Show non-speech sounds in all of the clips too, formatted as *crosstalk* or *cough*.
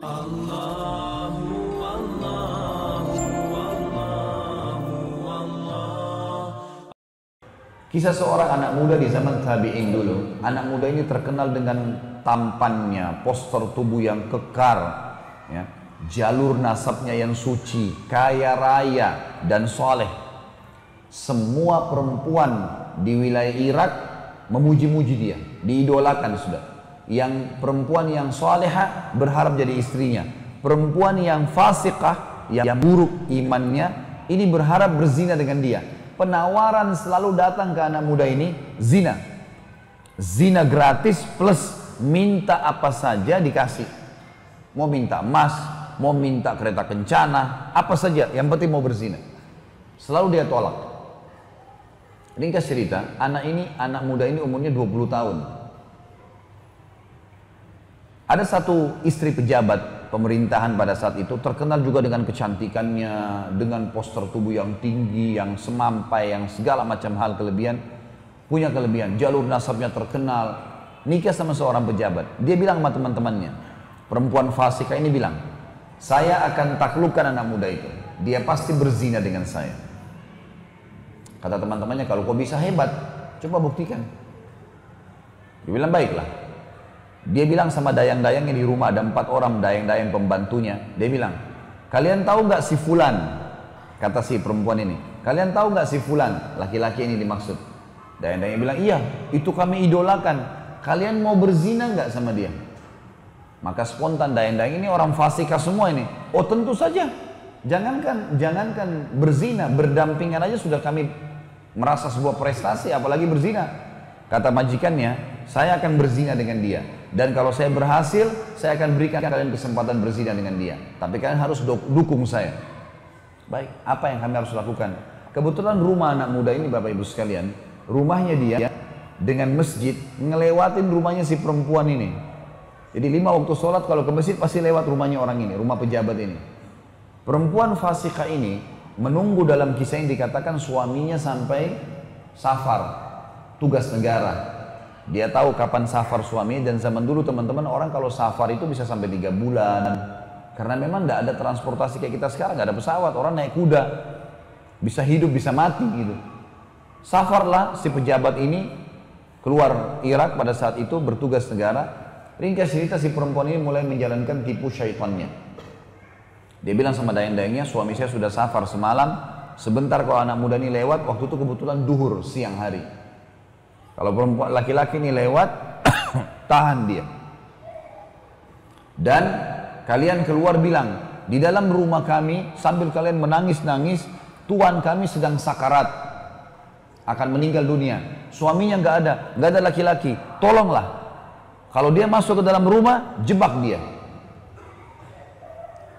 Kisah seorang anak muda di zaman tabi'in dulu. Anak muda ini terkenal dengan tampannya, postur tubuh yang kekar, ya, jalur nasabnya yang suci, kaya raya dan soleh. Semua perempuan di wilayah Irak memuji-muji dia, diidolakan sudah. Yang perempuan yang soleha berharap jadi istrinya. Perempuan yang fasikah, yang buruk imannya, ini berharap berzina dengan dia penawaran selalu datang ke anak muda ini zina. Zina gratis plus minta apa saja dikasih. Mau minta emas, mau minta kereta kencana, apa saja, yang penting mau berzina. Selalu dia tolak. Ringkas cerita, anak ini, anak muda ini umurnya 20 tahun. Ada satu istri pejabat pemerintahan pada saat itu terkenal juga dengan kecantikannya, dengan poster tubuh yang tinggi, yang semampai, yang segala macam hal kelebihan, punya kelebihan, jalur nasabnya terkenal, nikah sama seorang pejabat. Dia bilang sama teman-temannya, perempuan fasika ini bilang, saya akan taklukkan anak muda itu. Dia pasti berzina dengan saya. Kata teman-temannya, kalau kau bisa hebat, coba buktikan. Dia bilang, baiklah. Dia bilang sama dayang-dayang yang di rumah ada empat orang dayang-dayang pembantunya. Dia bilang, kalian tahu nggak si Fulan? Kata si perempuan ini, kalian tahu nggak si Fulan? Laki-laki ini dimaksud. Dayang-dayang bilang, iya, itu kami idolakan. Kalian mau berzina nggak sama dia? Maka spontan dayang-dayang ini orang fasika semua ini. Oh tentu saja. Jangankan jangankan berzina, berdampingan aja sudah kami merasa sebuah prestasi, apalagi berzina. Kata majikannya, saya akan berzina dengan dia. Dan kalau saya berhasil, saya akan berikan kalian kesempatan berzina dengan dia. Tapi kalian harus dukung saya. Baik, apa yang kami harus lakukan? Kebetulan rumah anak muda ini Bapak Ibu sekalian, rumahnya dia dengan masjid ngelewatin rumahnya si perempuan ini. Jadi lima waktu sholat kalau ke masjid pasti lewat rumahnya orang ini, rumah pejabat ini. Perempuan fasikah ini menunggu dalam kisah yang dikatakan suaminya sampai safar, tugas negara. Dia tahu kapan safar suami dan zaman dulu teman-teman orang kalau safar itu bisa sampai tiga bulan. Karena memang tidak ada transportasi kayak kita sekarang, nggak ada pesawat, orang naik kuda. Bisa hidup, bisa mati gitu. Safarlah si pejabat ini keluar Irak pada saat itu bertugas negara. Ringkas cerita si perempuan ini mulai menjalankan tipu syaitannya. Dia bilang sama dayang-dayangnya, suami saya sudah safar semalam, sebentar kalau anak muda ini lewat, waktu itu kebetulan duhur siang hari. Kalau perempuan laki-laki ini lewat, *coughs* tahan dia. Dan kalian keluar bilang, di dalam rumah kami sambil kalian menangis-nangis, Tuhan kami sedang sakarat, akan meninggal dunia. Suaminya nggak ada, nggak ada laki-laki. Tolonglah. Kalau dia masuk ke dalam rumah, jebak dia.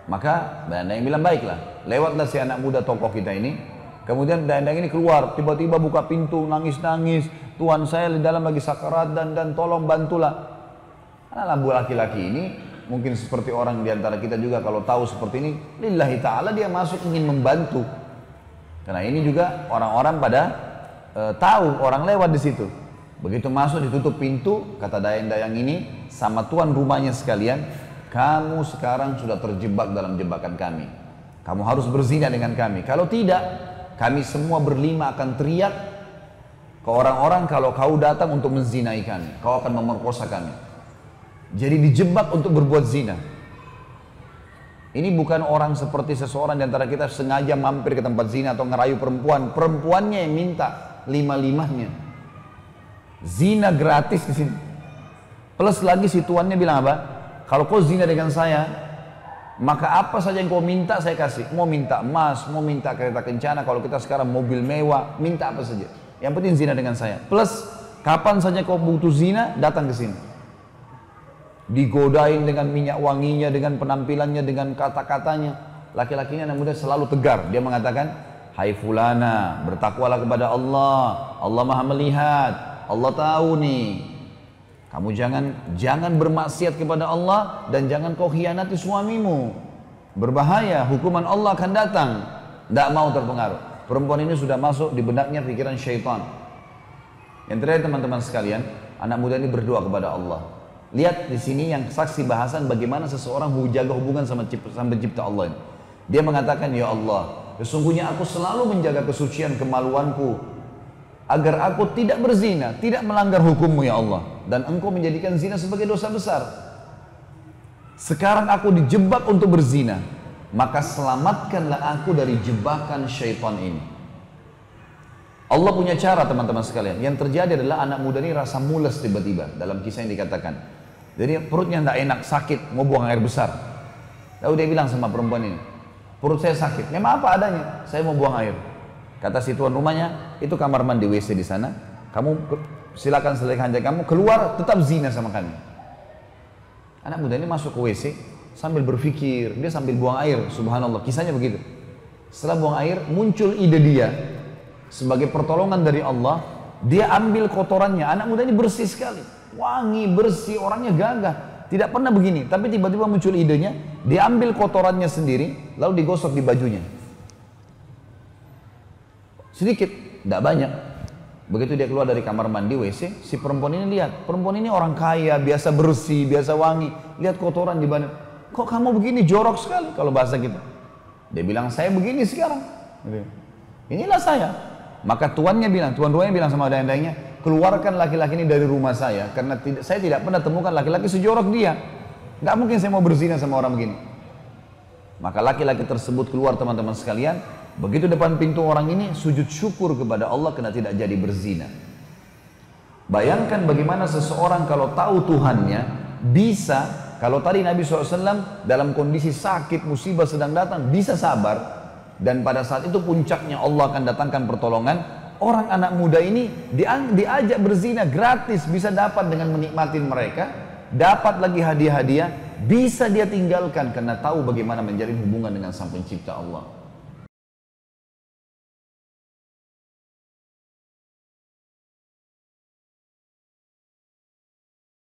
Maka dan yang bilang baiklah, lewatlah si anak muda tokoh kita ini. Kemudian dayang ini keluar, tiba-tiba buka pintu, nangis-nangis, Tuhan saya di dalam lagi sakarat dan dan tolong bantulah. Karena lambu laki-laki ini mungkin seperti orang di antara kita juga kalau tahu seperti ini, lillahi ta'ala dia masuk ingin membantu. Karena ini juga orang-orang pada e, tahu orang lewat di situ. Begitu masuk ditutup pintu, kata dayang-dayang ini sama tuan rumahnya sekalian, kamu sekarang sudah terjebak dalam jebakan kami. Kamu harus berzina dengan kami. Kalau tidak, kami semua berlima akan teriak ke orang-orang kalau kau datang untuk menzinai kami, kau akan memerkosa kami. Jadi dijebak untuk berbuat zina. Ini bukan orang seperti seseorang di antara kita sengaja mampir ke tempat zina atau ngerayu perempuan. Perempuannya yang minta lima-limahnya. Zina gratis di sini. Plus lagi si tuannya bilang apa? Kalau kau zina dengan saya, maka apa saja yang kau minta saya kasih. Mau minta emas, mau minta kereta kencana. Kalau kita sekarang mobil mewah, minta apa saja. Yang penting zina dengan saya. Plus kapan saja kau butuh zina, datang ke sini. Digodain dengan minyak wanginya, dengan penampilannya, dengan kata-katanya. Laki-lakinya anak muda selalu tegar. Dia mengatakan, Hai fulana, bertakwalah kepada Allah. Allah maha melihat. Allah tahu nih. Kamu jangan jangan bermaksiat kepada Allah dan jangan kau khianati suamimu. Berbahaya, hukuman Allah akan datang. Tidak mau terpengaruh. Perempuan ini sudah masuk di benaknya pikiran syaitan. Yang terakhir teman-teman sekalian, anak muda ini berdoa kepada Allah. Lihat di sini yang saksi bahasan bagaimana seseorang menjaga hubungan sama, sama pencipta Allah. Dia mengatakan, Ya Allah, sesungguhnya aku selalu menjaga kesucian kemaluanku agar aku tidak berzina, tidak melanggar hukummu ya Allah. Dan engkau menjadikan zina sebagai dosa besar. Sekarang aku dijebak untuk berzina, maka selamatkanlah aku dari jebakan syaitan ini. Allah punya cara teman-teman sekalian. Yang terjadi adalah anak muda ini rasa mules tiba-tiba dalam kisah yang dikatakan. Jadi perutnya tidak enak, sakit, mau buang air besar. Lalu dia bilang sama perempuan ini, perut saya sakit. Memang apa adanya? Saya mau buang air. Kata si tuan rumahnya, itu kamar mandi WC di sana. Kamu silakan selesaikan hanjak kamu keluar tetap zina sama kami. Anak muda ini masuk ke WC sambil berpikir, dia sambil buang air. Subhanallah, kisahnya begitu. Setelah buang air, muncul ide dia sebagai pertolongan dari Allah. Dia ambil kotorannya. Anak muda ini bersih sekali wangi, bersih, orangnya gagah. Tidak pernah begini, tapi tiba-tiba muncul idenya, diambil kotorannya sendiri, lalu digosok di bajunya. Sedikit, tidak banyak. Begitu dia keluar dari kamar mandi WC, si perempuan ini lihat, perempuan ini orang kaya, biasa bersih, biasa wangi. Lihat kotoran di badan. Kok kamu begini jorok sekali kalau bahasa kita. Dia bilang, saya begini sekarang. Inilah saya. Maka tuannya bilang, tuan rumahnya bilang sama dayang-dayangnya, keluarkan laki-laki ini dari rumah saya karena tidak, saya tidak pernah temukan laki-laki sejorok dia. Nggak mungkin saya mau berzina sama orang begini. Maka laki-laki tersebut keluar teman-teman sekalian, begitu depan pintu orang ini sujud syukur kepada Allah karena tidak jadi berzina. Bayangkan bagaimana seseorang kalau tahu Tuhannya bisa kalau tadi Nabi SAW dalam kondisi sakit, musibah sedang datang, bisa sabar. Dan pada saat itu puncaknya Allah akan datangkan pertolongan orang anak muda ini diajak berzina gratis bisa dapat dengan menikmati mereka dapat lagi hadiah-hadiah bisa dia tinggalkan karena tahu bagaimana menjalin hubungan dengan sang pencipta Allah